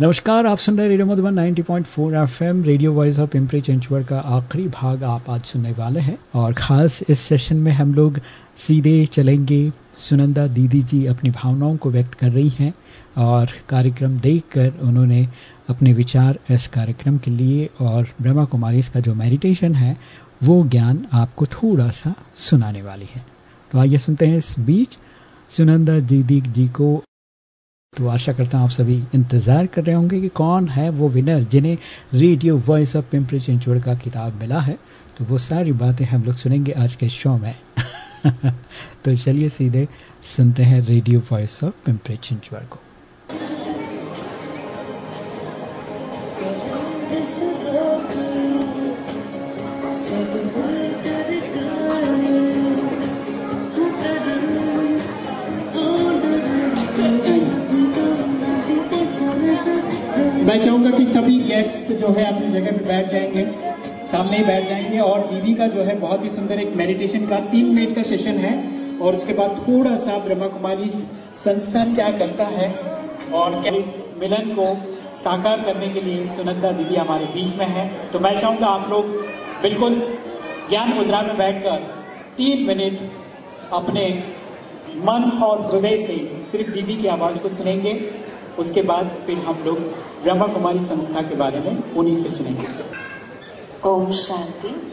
नमस्कार, आप सुन रहे radio Madhuban 90.4 FM, radio voice of Pimpri Chinchwad का आखिरी भाग आप आज सुनने वाले हैं। और ख़ास इस सेशन में हम लोग सीधे चलेंगे। सुनंदा दीदी जी अपनी भावनाओं को व्यक्त कर रही हैं और कार्यक्रम देखकर उन्होंने अपने विचार इस कार्यक्रम के लिए और ब्रह्मा कुमारी इसका जो मेडिटेशन है, वो ज्ञान आपको थोड़ा सा सुनाने वाली है। तो आइए सुनते हैं इस बीच सुनंदा दीदी जी को। तो आशा करता हूँ आप सभी इंतज़ार कर रहे होंगे कि कौन है वो विनर जिन्हें radio voice of Pimpri Chinchwad का किताब मिला है। तो वो सारी बातें हम लोग सुनेंगे आज के शो में। तो चलिए सीधे सुनते हैं radio voice of Pimpri Chinchwad को। सभी गेस्ट्स जो है अपनी जगह पे बैठ जाएँगे, सामने ही बैठ जाएँगे और दीदी का जो है बहुत ही सुंदर एक मेडिटेशन का तीन मिनट का सेशन है और उसके बाद थोड़ा सा ब्रह्मा कुमारी संस्थान क्या करता है और इस मिलन को साकार करने के लिए सुनंदा दीदी हमारे बीच में है। तो मैं चाहूँगा आप लोग बिल्कुल ज्ञान मुद्रा में बैठकर तीन मिनट अपने मन और हृदय से सिर्फ़ दीदी की आवाज़ को सुनेंगे, उसके बाद फिर हम लोग ब्रह्मा कुमारी संस्था के बारे में उन्हीं से सुनेंगे। ओम शांति।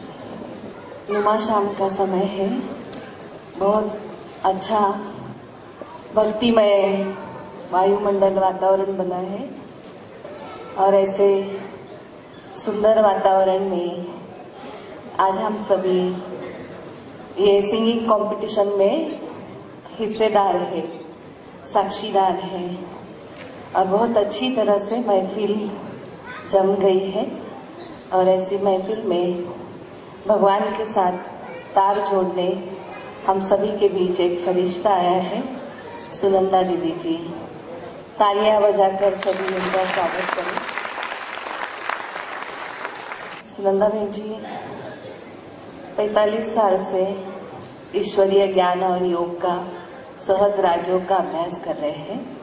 नुमा शाम का समय है। बहुत अच्छा भक्तिमय वायुमंडल वातावरण बना है। और ऐसे सुंदर वातावरण में आज हम सभी ये सिंगिंग कंपटीशन में हिस्सेदार है, साक्षीदार है। और बहुत अच्छी तरह से महफिल जम गई है। और ऐसी महफिल में भगवान के साथ तार जोड़ने हम सभी के बीच एक फरिश्ता आया है, सुनंदा दीदी जी। तालियाँ बजाकर सभी उनका स्वागत करें। सुनंदा बहन जी 45 साल से ईश्वरीय ज्ञान और योग का, सहज राजयोग का अभ्यास कर रहे हैं।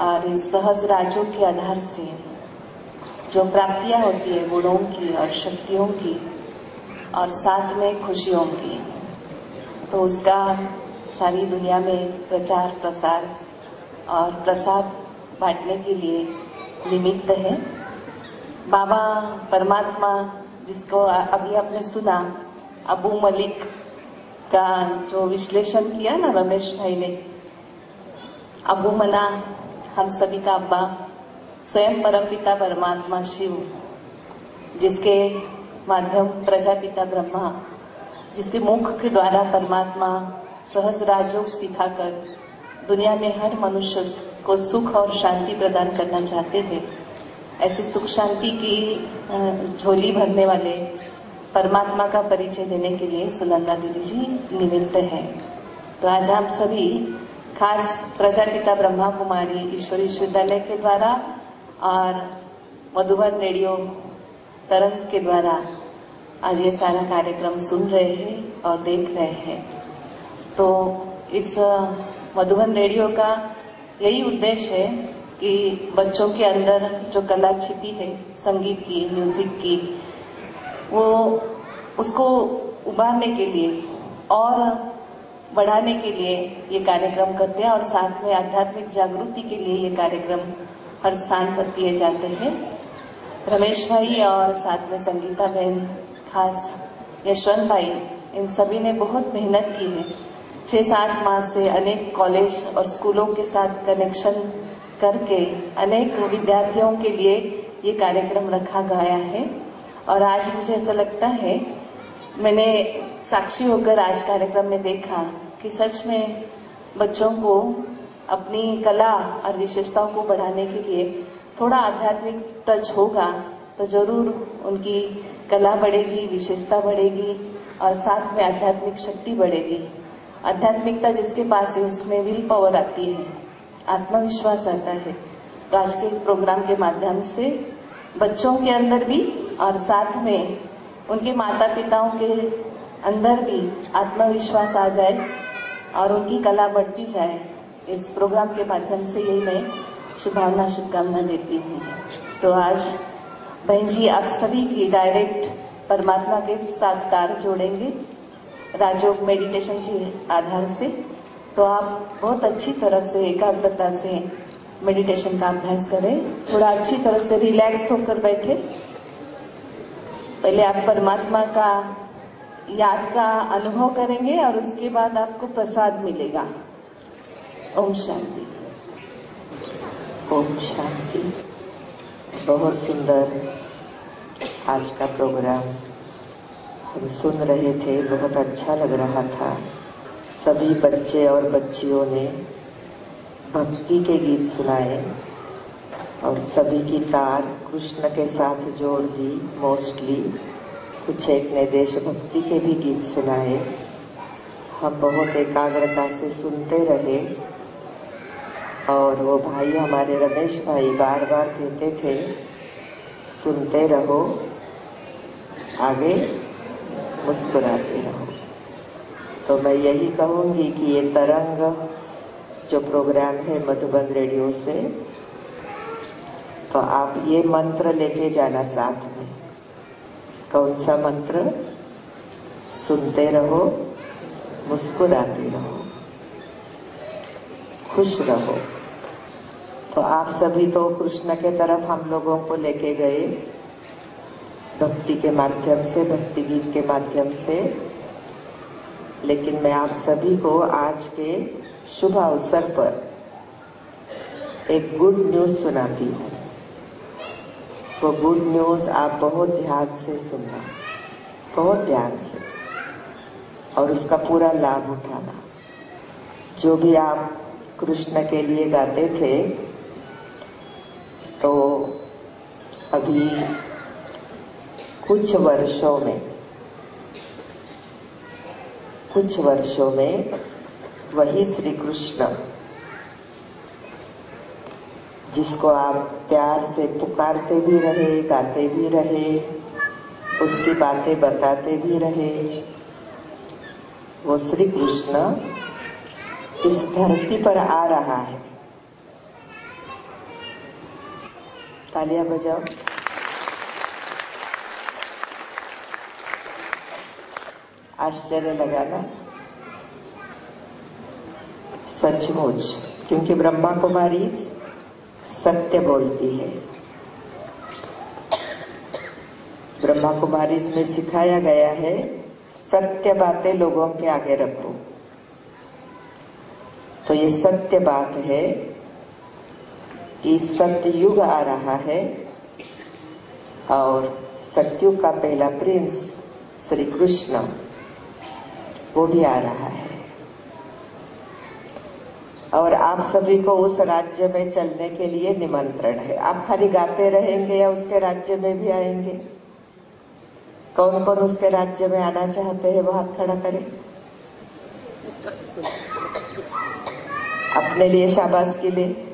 और इस सहज राजों के आधार से जो प्राप्तियाँ होती है, गुणों की और शक्तियों की, और साथ में खुशियों की। तो उसका सारी दुनिया में प्रचार, प्रसार और प्रसाद बांटने के लिए निमित्त है। बाबा परमात्मा जिसको अभी आपने सुना, अबू मलिक का जो विश्लेषण किया ना रमेश भाई ने, अबू मना हम सभी का अब्बा स्वयं परमपिता परमात्मा शिव, जिसके माध्यम प्रजापिता ब्रह्मा, जिसके मुख के द्वारा परमात्मा सहज राजयोग सिखाकर दुनिया में हर मनुष्य को सुख और शांति प्रदान करना चाहते थे, ऐसी सुख शांति की झोली भरने वाले परमात्मा का परिचय देने के लिए सुनंदा दीदी जी निमित्त है। तो आज हम सभी खास प्रजापिता ब्रह्मा कुमारी ईश्वर विश्वविद्यालय के द्वारा और मधुबन रेडियो तरंग के द्वारा आज ये सारा कार्यक्रम सुन रहे हैं और देख रहे हैं। तो इस मधुबन रेडियो का यही उद्देश्य है कि बच्चों के अंदर जो कला छिपी है, संगीत की, म्यूज़िक की, वो उसको उभारने के लिए और बढ़ाने के लिए ये कार्यक्रम करते हैं और साथ में आध्यात्मिक जागृति के लिए ये कार्यक्रम हर स्थान पर किए जाते हैं। रमेश भाई और साथ में संगीता बहन, खास यशवंत भाई, इन सभी ने बहुत मेहनत की है। छह सात माह से अनेक कॉलेज और स्कूलों के साथ कनेक्शन करके अनेक विद्यार्थियों के लिए ये कार्यक्रम रखा गया है। और आज मुझे ऐसा लगता है मैंने साक्षी होकर आज कार्यक्रम में देखा कि सच में बच्चों को अपनी कला और विशेषताओं को बढ़ाने के लिए थोड़ा आध्यात्मिक टच होगा तो ज़रूर उनकी कला बढ़ेगी, विशेषता बढ़ेगी और साथ में आध्यात्मिक शक्ति बढ़ेगी। आध्यात्मिकता जिसके पास है, उसमें विल पावर आती है, आत्मविश्वास आता है। तो आज के प्रोग्राम के माध्यम से बच्चों के अंदर भी और साथ में उनके माता पिताओं के अंदर भी आत्मविश्वास आ जाए और उनकी कला बढ़ती जाए, इस प्रोग्राम के माध्यम से यही मैं शुभकामना शुभकामना देती हूँ। तो आज बहन जी, आप सभी की डायरेक्ट परमात्मा के साथ तार जोड़ेंगे राजयोग मेडिटेशन के आधार से। तो आप बहुत अच्छी तरह से एकाग्रता से मेडिटेशन का अभ्यास करें, थोड़ा अच्छी तरह से रिलैक्स होकर बैठे। पहले आप परमात्मा का याद का अनुभव करेंगे और उसके बाद आपको प्रसाद मिलेगा। ओम शांति। ओम शांति। बहुत सुंदर आज का प्रोग्राम। हम सुन रहे थे, बहुत अच्छा लग रहा था। सभी बच्चे और बच्चियों ने भक्ति के गीत सुनाए और सभी की तार कृष्ण के साथ जोड़ दी मोस्टली कुछ एक ने देशभक्ति के भी गीत सुनाए। हम बहुत एकाग्रता से सुनते रहे। और वो भाई हमारे रमेश भाई बार बार कहते थे, सुनते रहो, आगे मुस्कुराते रहो। तो मैं यही कहूँगी कि ये तरंग जो प्रोग्राम है मधुबन रेडियो से तो आप ये मंत्र लेके जाना साथ में। कौन सा मंत्र? सुनते रहो, मुस्कुराते रहो, खुश रहो। तो आप सभी तो कृष्ण के तरफ़ हम लोगों को लेके गए, भक्ति के माध्यम से, भक्ति गीत के माध्यम से। लेकिन मैं आप सभी को आज के शुभ अवसर पर एक गुड न्यूज़ सुनाती हूँ। वो गुड न्यूज़ आप बहुत ध्यान से सुनना, बहुत ध्यान से, और उसका पूरा लाभ उठाना। जो भी आप कृष्ण के लिए गाते थे तो अभी कुछ वर्षों में, कुछ वर्षों में वही श्री कृष्ण जिसको आप प्यार से पुकारते भी रहे, गाते भी रहे, उसकी बातें बताते भी रहे, वो श्री कृष्ण इस धरती पर आ रहा है। तालियाँ बजाओ। आश्चर्य लगाना। सचमुच, क्योंकि ब्रह्मा कुमारी सत्य बोलती है। ब्रह्मा कुमारी इसमें सिखाया गया है, सत्य बातें लोगों के आगे रखो। तो ये सत्य बात है कि सत्य युग आ रहा है और सत्युग का पहला प्रिंस श्री कृष्ण, वो भी आ रहा है। और आप सभी को उस राज्य में चलने के लिए निमंत्रण है। आप खाली गाते रहेंगे या उसके राज्य में भी आएँगे? कौन कौन उसके राज्य में आना चाहते हैं, वो हाथ खड़ा करें। अपने लिए शाबाश के लिए।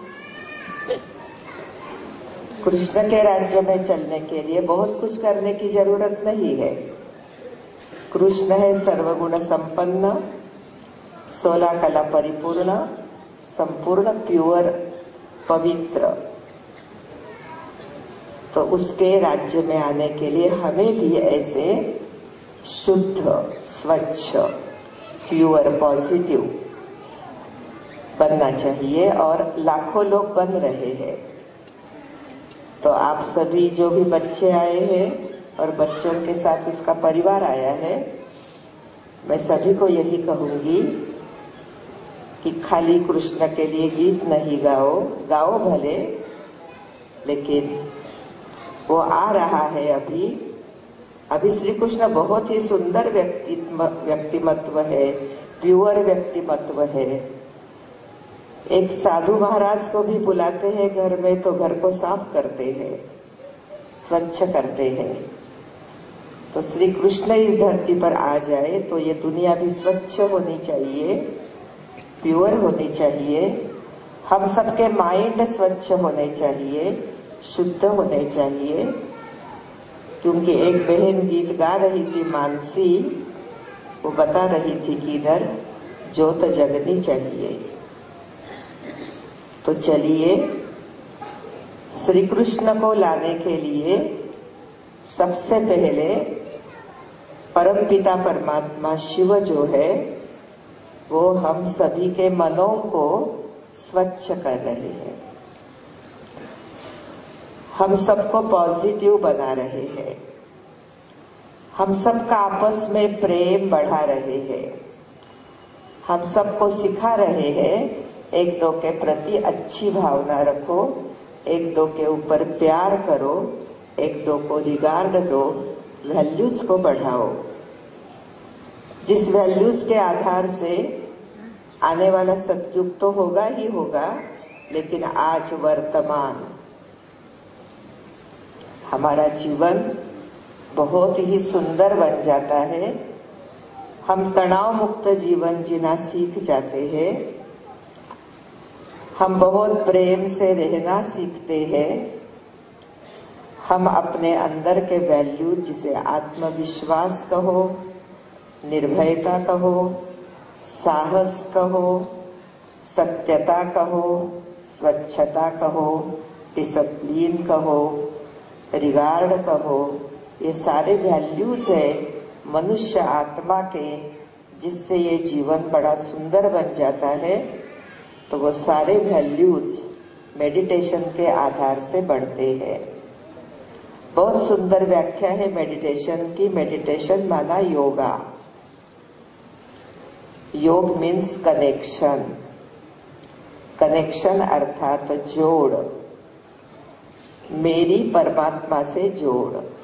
कृष्ण के राज्य में चलने के लिए बहुत कुछ करने की ज़रूरत नहीं है। कृष्ण है सर्वगुण संपन्न, सोलह कला परिपूर्ण संपूर्ण प्योर, पवित्र। तो उसके राज्य में आने के लिए हमें भी ऐसे शुद्ध, स्वच्छ प्योर पॉजिटिव बनना चाहिए और लाखों लोग बन रहे हैं। तो आप सभी जो भी बच्चे आए हैं और बच्चों के साथ उसका परिवार आया है, मैं सभी को यही कहूँगी कि खाली कृष्ण के लिए गीत नहीं गाओ गाओ भले, लेकिन वो आ रहा है अभी। अभी श्री कृष्ण बहुत ही सुंदर व्यक्तित्व व्यक्तिमत्व है, प्योर व्यक्तिमत्व है। एक साधु महाराज को भी बुलाते हैं घर में तो घर को साफ़ करते हैं, स्वच्छ करते हैं। तो श्री कृष्ण इस धरती पर आ जाए तो ये दुनिया भी स्वच्छ होनी चाहिए। प्योर होनी चाहिए। हम सबके माइंड स्वच्छ होने चाहिए, शुद्ध होने चाहिए। क्योंकि एक बहन गीत गा रही थी मानसी, वो बता रही थी कि इधर जोत जगनी चाहिए। तो चलिए श्री कृष्ण को लाने के लिए सबसे पहले परमपिता परमात्मा शिव जो है वो हम सभी के मनों को स्वच्छ कर रहे हैं। हम सबको पॉजिटिव बना रहे हैं। हम सबका आपस में प्रेम बढ़ा रहे हैं। हम सबको सिखा रहे हैं, एक दो के प्रति अच्छी भावना रखो, एक दो के ऊपर प्यार करो, एक दो को रिगार्ड दो वैल्यूज़ को बढ़ाओ। जिस वैल्यूज़ के आधार से आने वाला सतयुग तो होगा ही होगा, लेकिन आज वर्तमान हमारा जीवन बहुत ही सुंदर बन जाता है। हम तनाव मुक्त जीवन जीना सीख जाते हैं। हम बहुत प्रेम से रहना सीखते हैं। हम अपने अंदर के वैल्यू जिसे आत्मविश्वास कहो निर्भयता कहो, साहस कहो, सत्यता कहो, स्वच्छता कहो डिसप्लिन कहो रिगार्ड कहो, ये सारे वैल्यूज़ है मनुष्य आत्मा के, जिससे ये जीवन बड़ा सुंदर बन जाता है तो वो सारे वैल्यूज़ मेडिटेशन के आधार से बढ़ते हैं। बहुत सुंदर व्याख्या है मेडिटेशन की मेडिटेशन माना योगा। योग मीन्स कनेक्शन कनेक्शन अर्थात जोड़। मेरी परमात्मा से जोड़।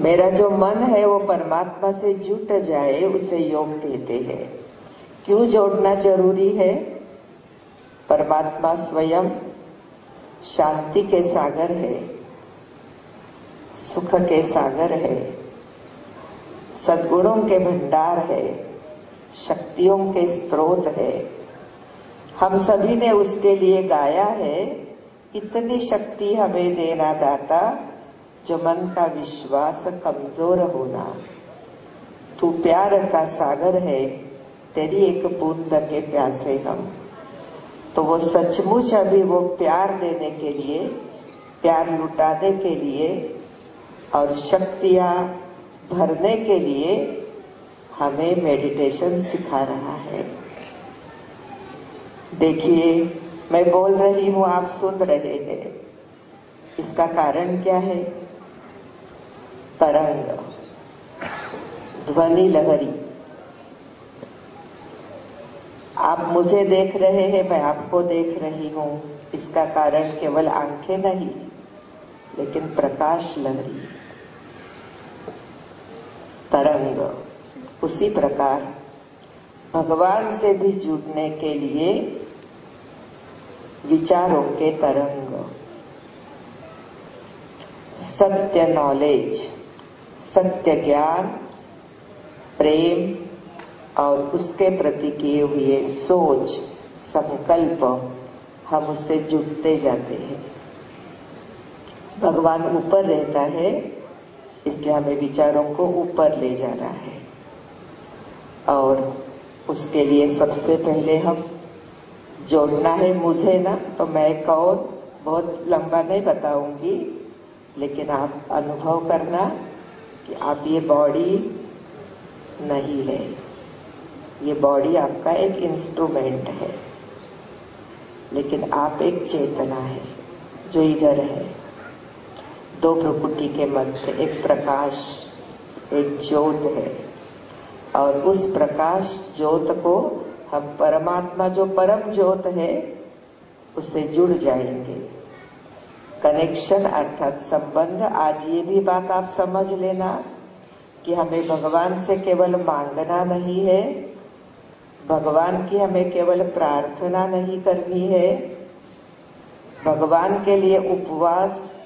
मेरा जो मन है, वो परमात्मा से जुट जाए, उसे योग कहते हैं। क्यों जोड़ना ज़रूरी है? परमात्मा स्वयं शांति के सागर है, सुख के सागर है। सद्गुणों के भंडार है, शक्तियों के स्रोत है। हम सभी ने उसके लिए गाया है, इतनी शक्ति हमें देना दाता, जो मन का विश्वास कमज़ोर होना। तू प्यार का सागर है, तेरी एक बूंद के प्यासे हम। तो वो सचमुच अभी वो प्यार देने के लिए, प्यार लुटाने के लिए और शक्तियाँ भरने के लिए हमें मेडिटेशन सिखा रहा है। देखिए, मैं बोल रही हूँ, आप सुन रहे हैं। इसका कारण क्या है? तरंग, ध्वनि लहरी। आप मुझे देख रहे हैं, मैं आपको देख रही हूँ। इसका कारण केवल आँखें नहीं, लेकिन प्रकाश लहरी। तरंग उसी प्रकार भगवान से भी जुड़ने के लिए विचारों के तरंग। सत्य नॉलेज सत्य ज्ञान, प्रेम और उसके प्रति किए हुए सोच, संकल्प हम उससे जुटते जाते हैं। भगवान ऊपर रहता है इसलिए हमें विचारों को ऊपर ले जाना है। और उसके लिए सबसे पहले हम जोड़ना है मुझे ना तो मैं कौन बहुत लंबा नहीं बताऊँगी, लेकिन आप अनुभव करना कि आप ये बॉडी नहीं है। ये बॉडी आपका एक इंस्ट्रूमेंट है, लेकिन आप एक चेतना है जो इधर है। दो प्रकृति के मध्य एक प्रकाश, एक ज्योत है। और उस प्रकाश ज्योत को हम परमात्मा जो परम ज्योत है, उससे जुड़ जाएँगे। कनेक्शन अर्थात संबंध, आज ये भी बात आप समझ लेना कि हमें भगवान से केवल मांगना नहीं है, भगवान की हमें केवल प्रार्थना नहीं करनी है, भगवान के लिए उपवास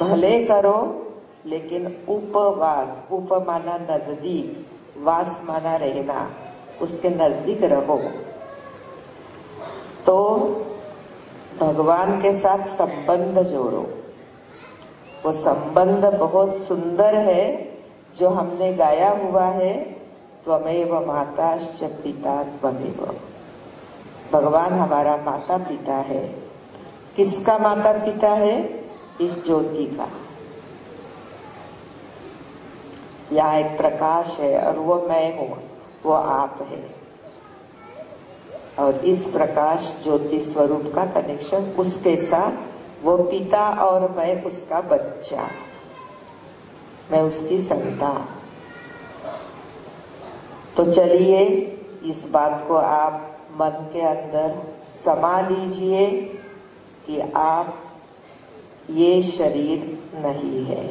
भले करो, लेकिन उपवास उप माना नज़दीक वास माना रहना, उसके नज़दीक रहो। तो भगवान के साथ संबंध जोड़ो। वो संबंध बहुत सुंदर है, जो हमने गाया हुआ है, त्वमेव माताश्च पिता त्वमेव। भगवान हमारा माता पिता है। किसका माता पिता है? इस ज्योति का। यहाँ एक प्रकाश है और वो मैं हूँ, वो आप है। और इस प्रकाश ज्योति स्वरूप का कनेक्शन उसके साथ वो पिता और मैं उसका बच्चा। मैं उसकी संतान। तो चलिए इस बात को आप मन के अंदर समा लीजिए कि आप ये शरीर नहीं है।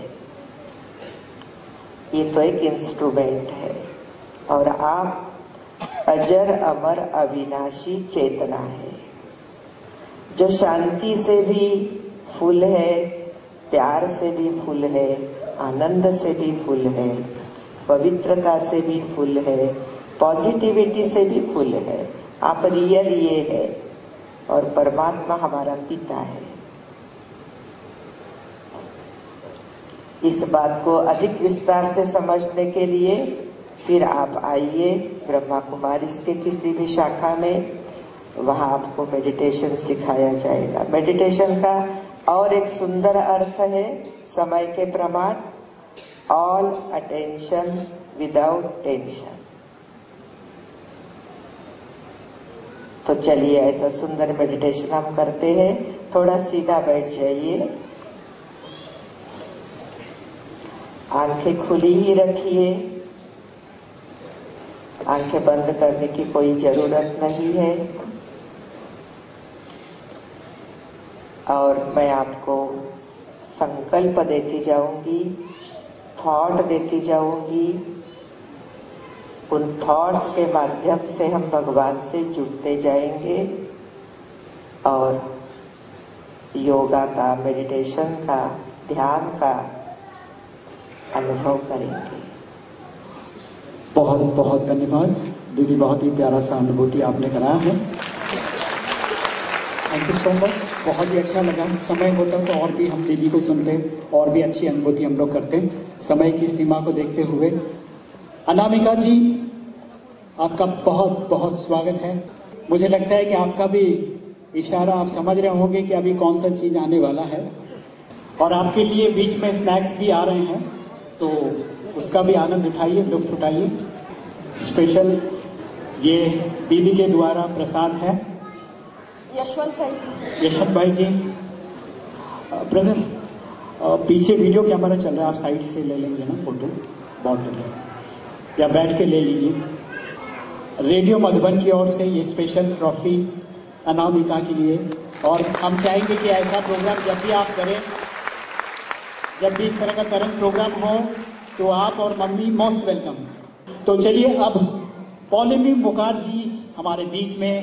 ये तो एक इंस्ट्रूमेंट है। और आप अजर, अमर, अविनाशी चेतना है। जो शांति से भी फूल है, प्यार से भी फूल है, आनंद से भी फूल है, पवित्रता से भी फूल है पॉजिटिविटी से भी फूल है। आप रियल ये है और परमात्मा हमारा पिता है। इस बात को अधिक विस्तार से समझने के लिए फिर आप आइए ब्रह्मा कुमारी के किसी भी शाखा में। वहाँ आपको मेडिटेशन सिखाया जाएगा। मेडिटेशन का और एक सुंदर अर्थ है समय के प्रमाण। ऑल अटेंशन विदाउट टेंशन तो चलिए ऐसा सुंदर मेडिटेशन हम करते हैं। थोड़ा सीधा बैठ जाइए। आँखें खुली ही रखिए। आँखें बंद करने की कोई ज़रूरत नहीं है। और मैं आपको संकल्प देती जाऊँगी थॉट देती जाऊँगी। उन थॉट्स के माध्यम से हम भगवान से जुड़ते जाएँगे। और योगा का मेडिटेशन का, ध्यान का अनुभव करेंगे। बहुत बहुत धन्यवाद। दीदी, बहुत ही प्यारा सा अनुभूति आपने कराया है। थैंक यू सो मच बहुत ही अच्छा लगा। समय होता तो और भी हम दीदी को सुनते, और भी अच्छी अनुभूति हम लोग करते। समय की सीमा को देखते हुए। अनामिका जी, आपका बहुत बहुत स्वागत है। मुझे लगता है कि आपका भी इशारा, आप समझ रहे होंगे कि अभी कौन सा चीज़ आने वाला है। और आपके लिए बीच में स्नैक्स भी आ रहे हैं। तो उसका भी आनंद उठाइए लुफ्त उठाइए। स्पेशल ये दीदी के द्वारा प्रसाद है। यशवंत भाई जी। यशवंत भाई जी ब्रदर पीछे वीडियो कैमरा चल रहा है आप साइड से ले लेंगे ना फ़ोटो बढ़िया या बैठ के ले लीजिए। रेडियो मधुबन की ओर से ये स्पेशल ट्रॉफी अनामिका के लिए। और हम चाहेंगे कि ऐसा प्रोग्राम जब भी आप करें जब भी इस तरह का करंट प्रोग्राम हो तो आप और मम्मी मोस्ट वेलकम तो चलिए अब पॉलिमी मुखार्जी हमारे बीच में।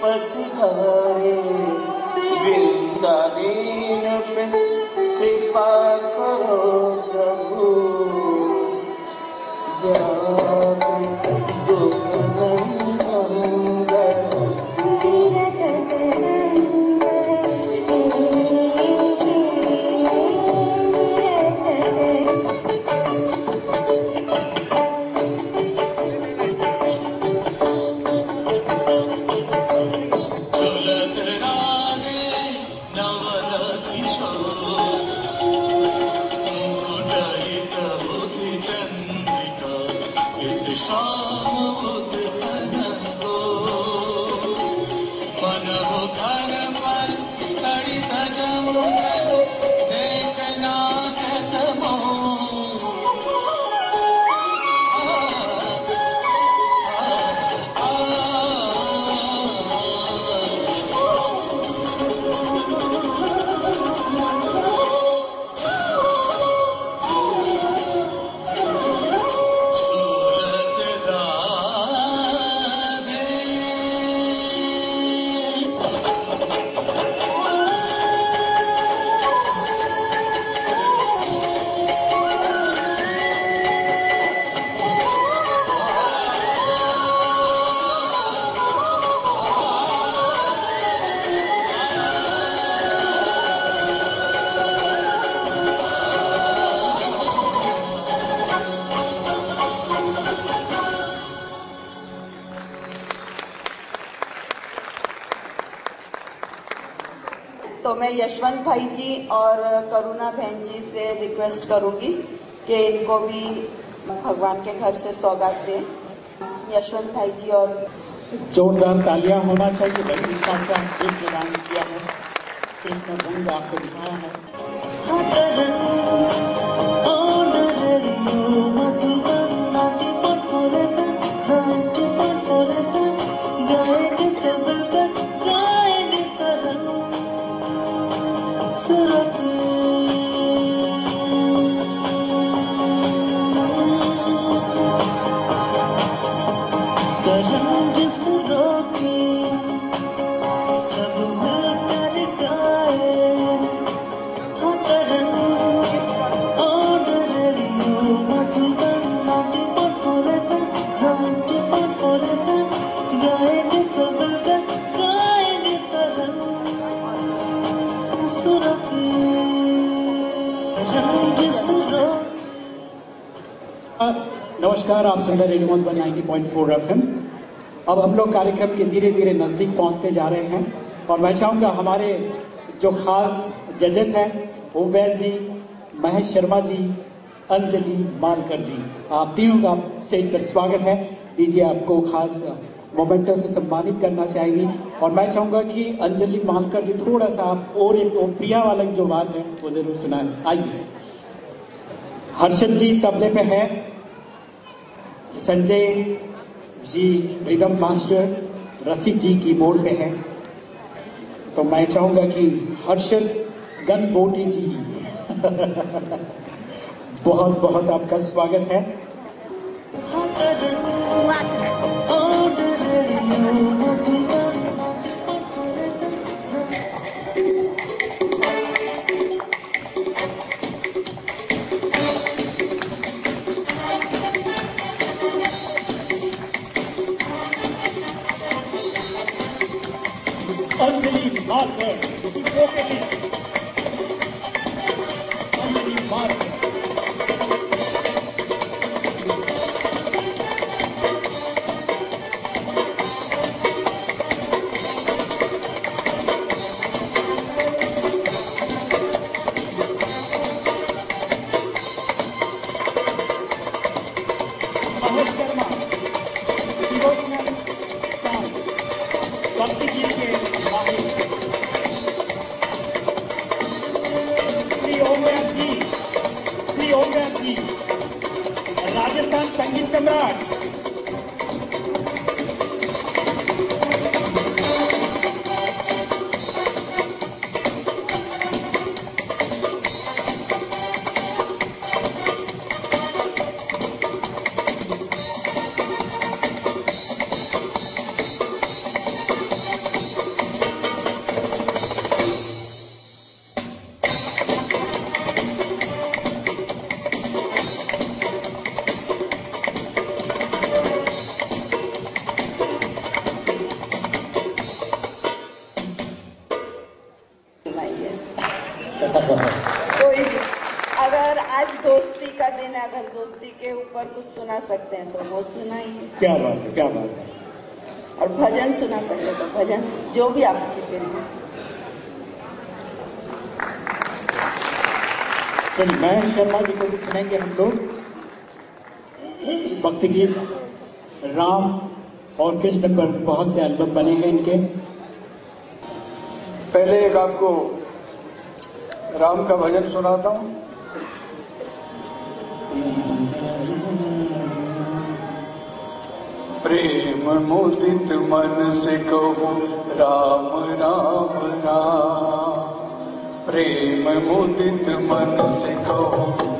प्रति बिन्दीन तो मैं यशवंत भाई जी और करुणा बहन जी से रिक्वेस्ट करूँगी कि इनको भी भगवान के घर से सौगात दें। यशवंत भाई जी और जोरदार तालियाँ होना चाहिए रजनीश कृष्ण है। आपको दिखाया है। नमस्कार आप सुन रहे रेडियो मधुबन 90.4 एफएम। अब हम लोग कार्यक्रम के धीरे धीरे नज़दीक पहुँचते जा रहे हैं और मैं चाहूँगा हमारे जो खास जजेस हैं ओवैद जी, महेश शर्मा जी, अंजलि मालकर जी, आप तीनों का स्टेज पर स्वागत है। दीजिए आपको खास मोमेंटो से सम्मानित करना चाहेंगी। और मैं चाहूँगा कि अंजलि मालकर जी थोड़ा सा आप और एक प्रिया वाला जो बात है, वो ज़रूर सुनाएँ। आइए। हर्षद जी तबले पे है। Sanjay ji rhythm master, Rasik ji keyboard पे है। तो मैं चाहूँगा कि हर्षद गन बोटी जी बहुत बहुत आपका स्वागत है। अंजलि मालकर vocalist. अंजलि तो अगर आज दोस्ती का दिन है अगर दोस्ती के ऊपर कुछ सुना सकते हैं तो वो सुनाइए। क्या बात है क्या बात है। और भजन सुना सकते हैं तो भजन जो भी आप दिल में चलिए शर्मा जी को भी सुनेंगे हम लोग। भक्ति गीत राम और कृष्ण पर बहुत से एल्बम बने हैं इनके। पहले एक आपको राम का भजन सुनाता हूँ। प्रेम मोदित मन से कहो, राम राम राम। प्रेम मोदित मन से कहो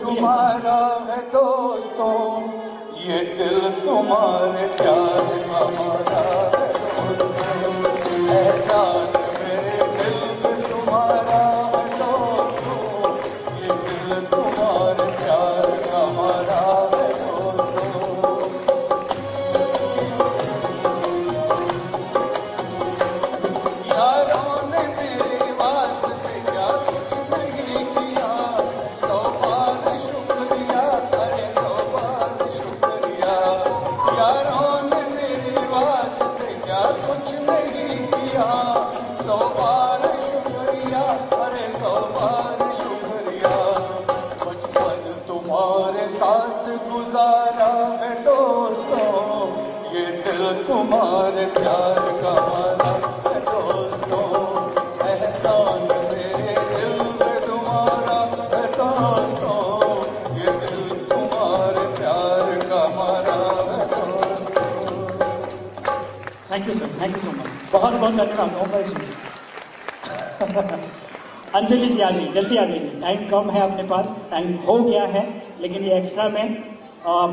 tomara retosto, y en el tomar. कम है अपने पास टाइम हो गया है लेकिन ये एक्स्ट्रा में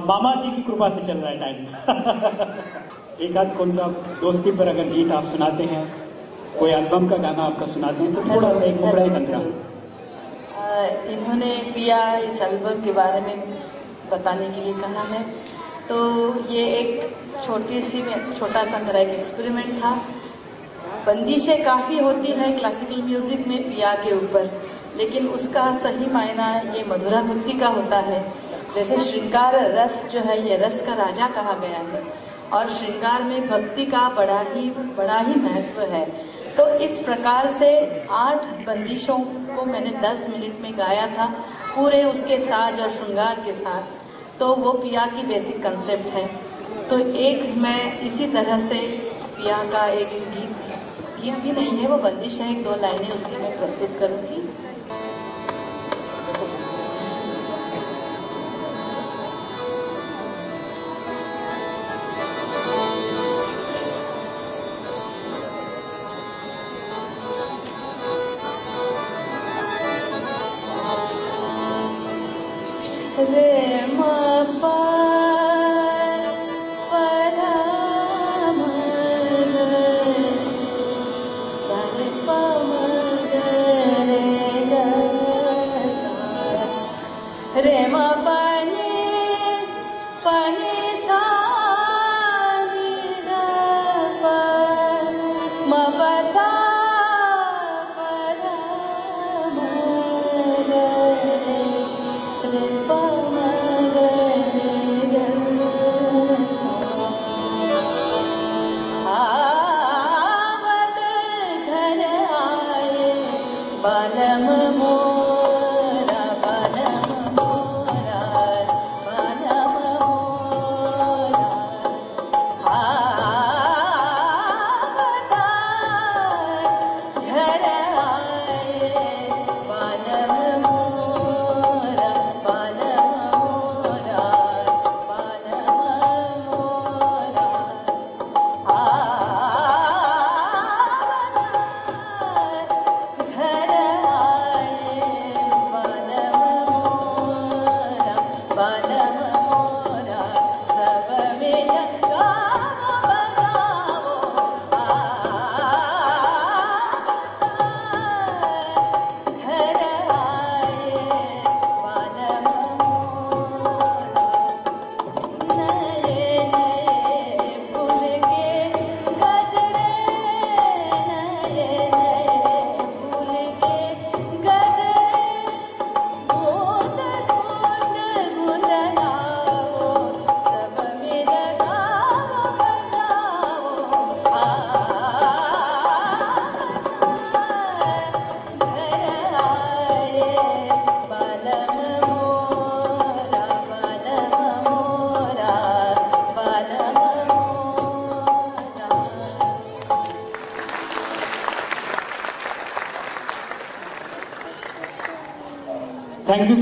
मामा जी की कृपा से चल रहा है टाइम एक आध कौन सा दोस्ती पर अगर गीत आप सुनाते हैं कोई एल्बम का गाना आपका सुनाते हैं तो थोड़ा सा एक मुकड़ा आ, इन्होंने पिया इस एल्बम के बारे में बताने के लिए कहा है. तो ये एक छोटी सी छोटा सा मेरा एक एक्सपेरिमेंट था. बंदिशें काफ़ी होती हैं क्लासिकल म्यूज़िक में पिया के ऊपर. लेकिन उसका सही मायना ये मधुरा भक्ति का होता है। जैसे श्रृंगार रस जो है, ये रस का राजा कहा गया है। और श्रृंगार में भक्ति का बड़ा ही बड़ा ही महत्व है। तो इस प्रकार से आठ बंदिशों को मैंने दस मिनट में गाया था, पूरे उसके साज और श्रृंगार के साथ। तो वो पिया की बेसिक कंसेप्ट है। तो एक मैं इसी तरह से पिया का एक गीत गीत भी नहीं है, वो बंदिश है, एक दो लाइनें उसकी मैं प्रस्तुत करूँगी।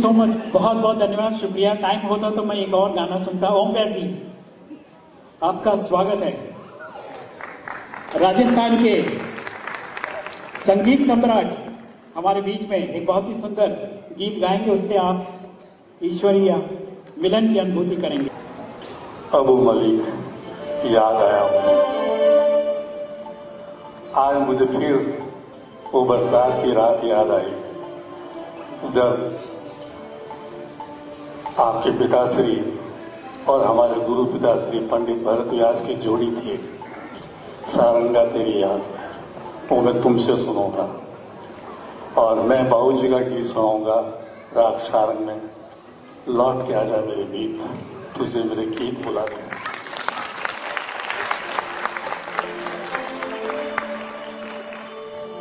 सो मच बहुत बहुत धन्यवाद। शुक्रिया। टाइम होता तो मैं एक और गाना सुनता। ओम जी आपका स्वागत है। राजस्थान के संगीत सम्राट हमारे बीच में एक बहुत ही सुंदर गीत गाएँगे। उससे आप ईश्वरीय मिलन की अनुभूति करेंगे। अबू मलिक, याद आया आज मुझे फिर वो बरसात की रात याद आई। जब आपके पिताश्री और हमारे गुरु पिताश्री पंडित भरत व्यास की जोड़ी थी। सारंगा, तेरी याद। वो मैं तुमसे सुनूँगा। और मैं बाबू जी का गीत सुनाऊँगा राग सारंग में। लौट के आ आजा मेरे गीत। तुझे मेरे गीत बुलाते हैं।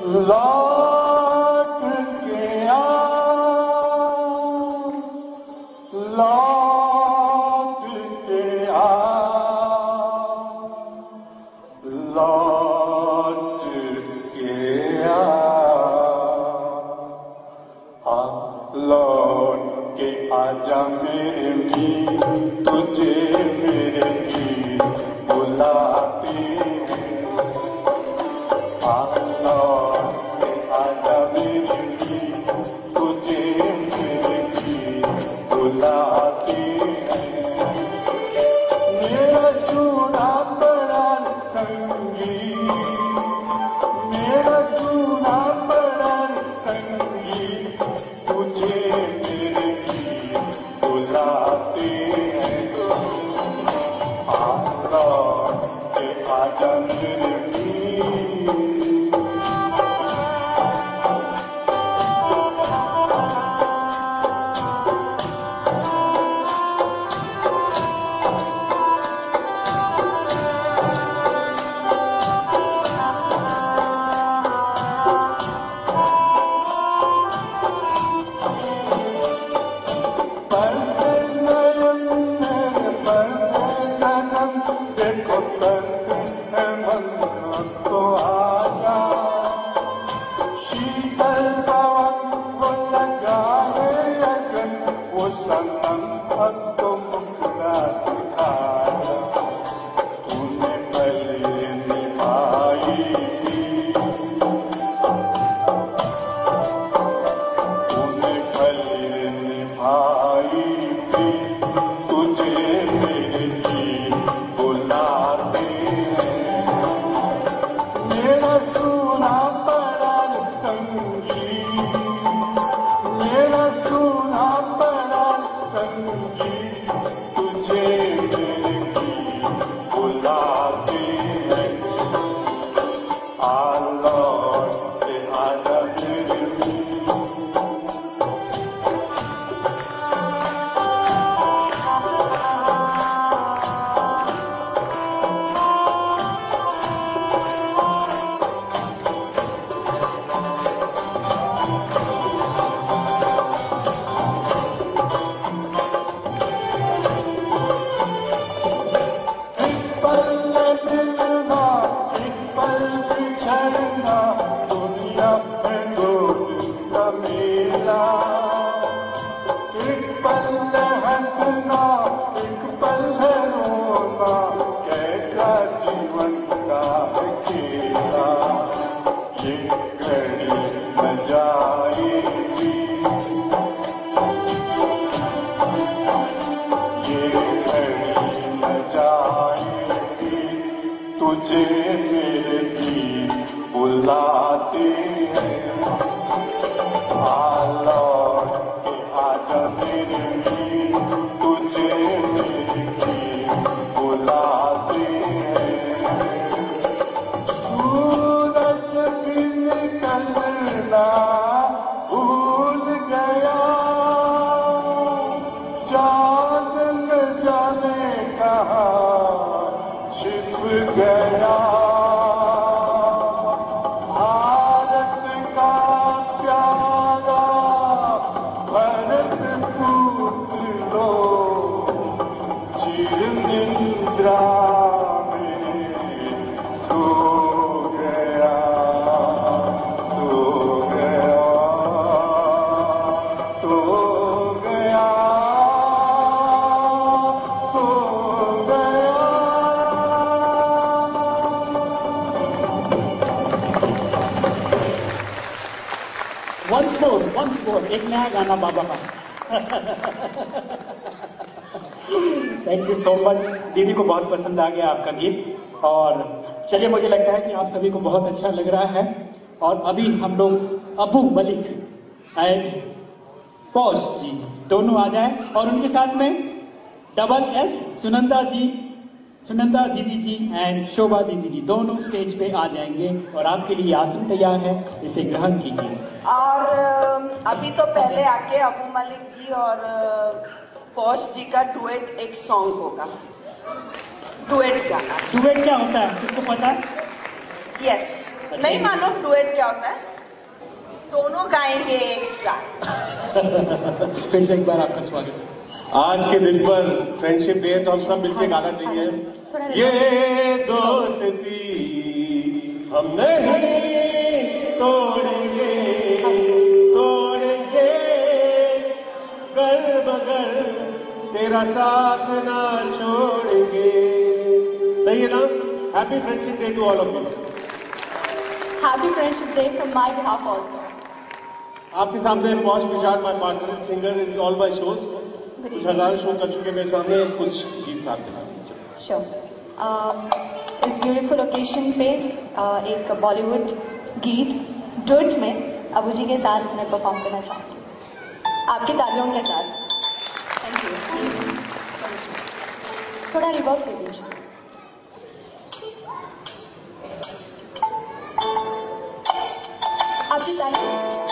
लौट है खेला गाना बाबा। का थैंक यू सो मच दीदी को बहुत पसंद आ गया आपका गीत। और चलिए, मुझे लगता है कि आप सभी को बहुत अच्छा लग रहा है। और अभी हम लोग अबू मलिक एंड पौश जी दोनों आ जाए। और उनके साथ में डबल एस सुनंदा जी सुनंदा दीदी जी एंड शोभा दीदी जी दोनों स्टेज पे आ जाएँगे और आपके लिए आसन तैयार है इसे ग्रहण कीजिए। और अभी तो पहले आके अबू मलिक जी और पौश जी का डुएट एक सॉन्ग होगा। डुएट गाना। डुएट क्या होता है? किसको पता? है यस नहीं मालूम डुएट क्या होता है। दोनों गाएँगे एक साथ। फिर से एक बार आपका स्वागत। है आज के दिन पर फ्रेंडशिप डे है तो हम सब मिलके गाना चाहिए। ये दोस्ती हम नहीं तोड़ेंगे तोड़ेंगे। कर बगर तेरा साथ ना छोड़ेंगे। सही है ना? Happy friendship day to all of you Happy Friendship Day from my behalf also. आपके सामने posh पिशाट my partner singer in all my shows कुछ हज़ार शो कर चुके मेरे सामने, कुछ um, uh, गीत था आपके सामने इस ब्यूटीफुल ओकेशन पे एक बॉलीवुड गीत डुट में अबू जी के साथ मैं परफॉर्म करना चाहूँगी आपकी तालियों के साथ। थैंक यू थोड़ा रिवर्क कर दीजिए। आपकी तालियों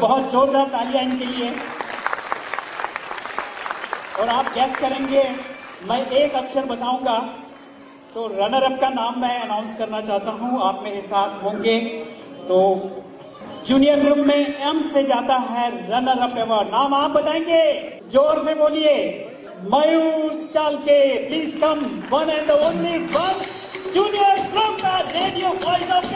बहुत जोरदार तालियाँ इनके लिए। और आप गैस करेंगे, मैं एक अक्षर बताऊँगा तो रनर अप का नाम मैं अनाउंस करना चाहता हूँ, आप मेरे साथ होंगे। तो जूनियर ग्रुप में एम से जाता है रनर अप अवार्ड नाम आप बताएँगे, ज़ोर से बोलिए। Mayur Chalke please come one and only one junior group का radio voice of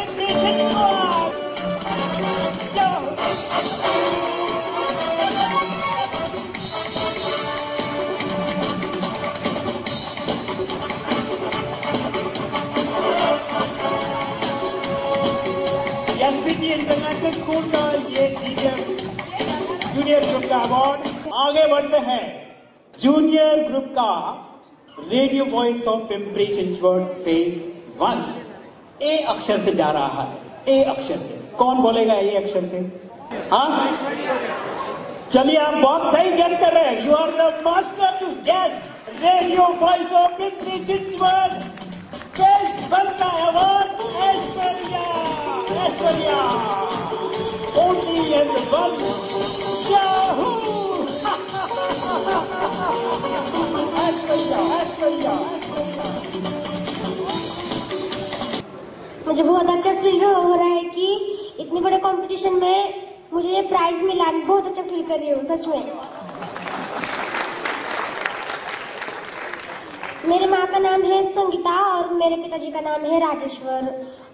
international school का ये जूनियर जूनियर ग्रुप का अवार्ड आगे बढ़ते हैं। जूनियर ग्रुप का radio voice of Pimpri Chinchwad phase one A अक्षर से जा रहा है। ए अक्षर से। कौन बोलेगा ये अक्षर से हाँ? चलिए, आप बहुत सही गेस कर रहे हैं। You are the master to guess radio award Aishwarya Aishwarya only and one yahoo Aishwarya Aishwarya मुझे बहुत अच्छा फील हो रहा है कि इतने बड़े कंपटीशन में मुझे ये प्राइज मिला, मैं बहुत अच्छा फील कर रही हूँ, सच में। मेरे माँ का नाम है संगीता और मेरे पिताजी का नाम है राजेश्वर।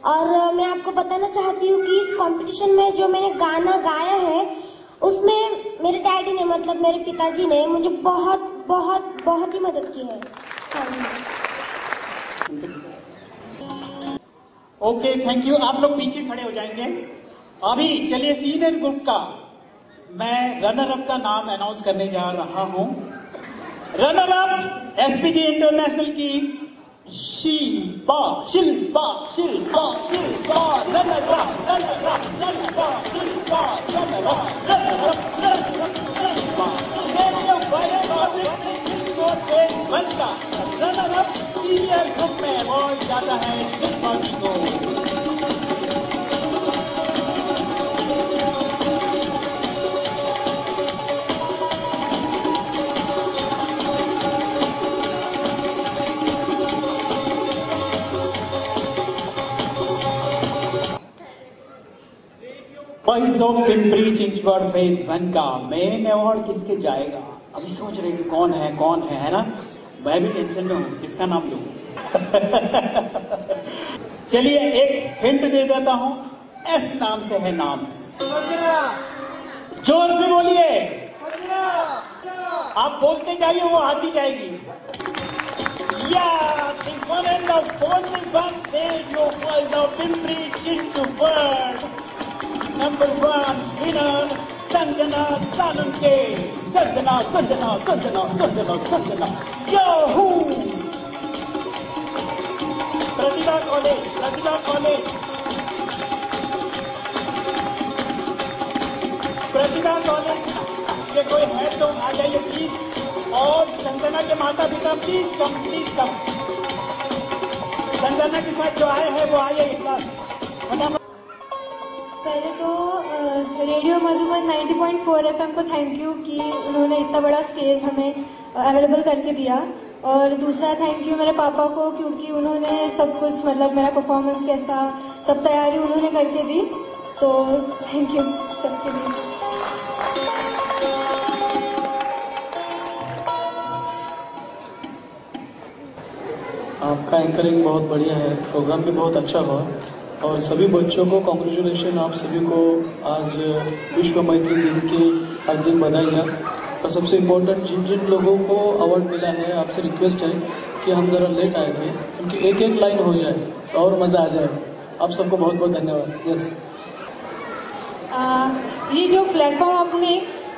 और मैं आपको बताना चाहती हूँ कि इस कंपटीशन में जो मैंने गाना गाया है, उसमें मेरे डैडी ने मतलब मेरे पिताजी ने मुझे बहुत बहुत बहुत ही मदद की है। ओके थैंक यू आप लोग पीछे खड़े हो जाएँगे। अभी चलिए सीनियर ग्रुप का मैं रनर अप का नाम अनाउंस करने जा रहा हूँ रनर अप एसपीजी इंटरनेशनल की Shilpa Shilpa Shilpa Shilpa runner up runner up Shilpa runner up runner up runner up Shilpa virus और को रनर अप सीनियर ग्रुप में है शिल्पा जी को ऑफ़ मेन अवार्ड किसके जाएगा अभी सोच रहे कि कौन है कौन है है ना मैं भी टेंशन में हूँ किसका नाम लूँ चलिए एक हिंट दे देता हूँ एस नाम से है नाम ज़ोर से बोलिए आप बोलते जाइए वो आती जाएगी या. Number one winner, Sanjana Sananke. Sanjana, Sanjana, Sanjana, Sanjana, Sanjana. Yahoo! Pratibha college Pratibha college Pratibha college के कोई है तो आ जाइए प्लीज़ और संजना के माता पिता please come please come Sanjana के साथ जो आए हैं वो आइए साथ फटाफट पहले तो रेडियो मधुबन 90.4 एफएम को थैंक यू कि उन्होंने इतना बड़ा स्टेज हमें अवेलेबल करके दिया। और दूसरा थैंक यू मेरे पापा को, क्योंकि उन्होंने सब कुछ मतलब मेरा परफॉर्मेंस कैसा, सब तैयारी उन्होंने करके दी। तो थैंक यू सबके लिए। आपका एंकरिंग बहुत बढ़िया है। प्रोग्राम भी बहुत अच्छा हुआ। और सभी बच्चों को कॉन्ग्रेचुलेशन आप सभी को आज विश्व मैत्री दिन की हार्दिक बधाइयाँ और सबसे इम्पोर्टेंट जिन जिन लोगों को अवार्ड मिला है, आपसे रिक्वेस्ट है कि हम ज़रा लेट आए थे, उनकी एक एक लाइन हो जाए और मज़ा आ जाए। आप सबको बहुत बहुत धन्यवाद। यस ये जो प्लेटफॉर्म आपने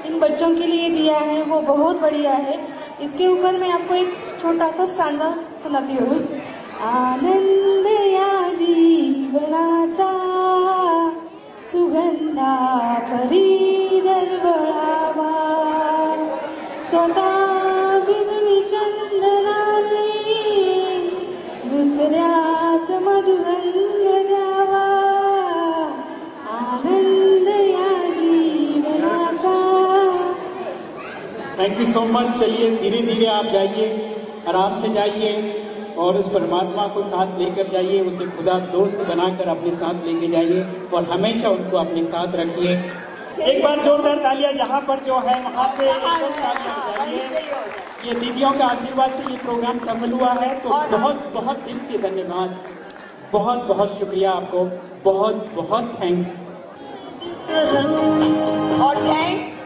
इन बच्चों के लिए दिया है, वो बहुत बढ़िया है। इसके ऊपर मैं आपको एक छोटा सा स्टांडा सुनाती हूँ। आनंद या जीवनाचा सुगंधा परी दरवळावा स्वतः बिजली चंदनाने दुसऱ्यास मधुगंध द्यावा आनंद या जीवनाचा थैंक यू सो मच चलिए धीरे धीरे आप जाइए, आराम से जाइए. और उस परमात्मा को साथ लेकर जाइए उसे खुदा दोस्त बनाकर अपने साथ लेके जाइए और हमेशा उनको अपने साथ रखिए। एक बार जोरदार तालियाँ जहाँ पर जो है वहाँ से ये दीदियों का आशीर्वाद से ये प्रोग्राम सफल हुआ है तो बहुत बहुत दिल से धन्यवाद। बहुत बहुत शुक्रिया आपको। बहुत बहुत थैंक्स और थैंक्स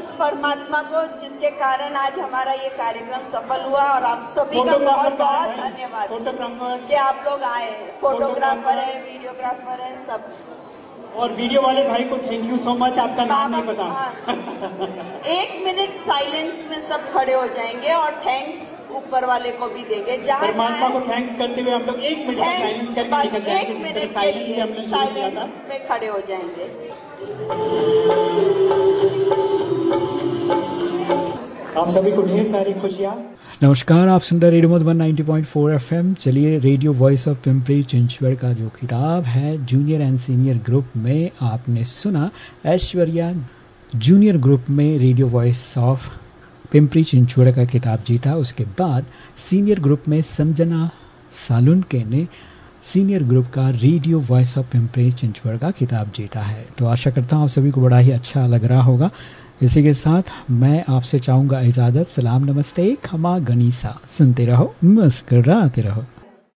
उस परमात्मा को जिसके कारण आज हमारा ये कार्यक्रम सफल हुआ और आप सभी का बहुत बहुत धन्यवाद। कि आप लोग आए फोटोग्राफर है वीडियोग्राफर है सब। और वीडियो वाले भाई को थैंक यू सो मच आपका नाम नहीं पता। एक मिनट साइलेंस में सब खड़े हो जाएँगे और थैंक्स ऊपर वाले को भी देंगे। जहाँ परमात्मा को थैंक्स करते हुए हम लोग एक मिनट साइलेंस करके निकल एक जाएँगे जिस मिनट तरह साइलेंस से हमने साइलेंस में खड़े हो जाएँगे। आप सभी को ढेर सारी खुशियाँ। नमस्कार, आप सुन रहे रेडियो मधुबन 90.4 एफएम। चलिए, radio voice of Pimpri Chinchwad का जो किताब है, जूनियर एंड सीनियर ग्रुप में आपने सुना। ऐश्वर्या, जूनियर ग्रुप में radio voice of Pimpri Chinchwad का किताब जीता। उसके बाद सीनियर ग्रुप में संजना सालुनके ने सीनियर ग्रुप का radio voice of Pimpri Chinchwad का किताब जीता है। तो आशा करता हूँ आप सभी को बड़ा ही अच्छा लग रहा होगा। इसी के साथ मैं आपसे चाहूँगा इजाज़त। सलाम, नमस्ते, खमा गनीसा। सुनते रहो, मुस्कराते रहो।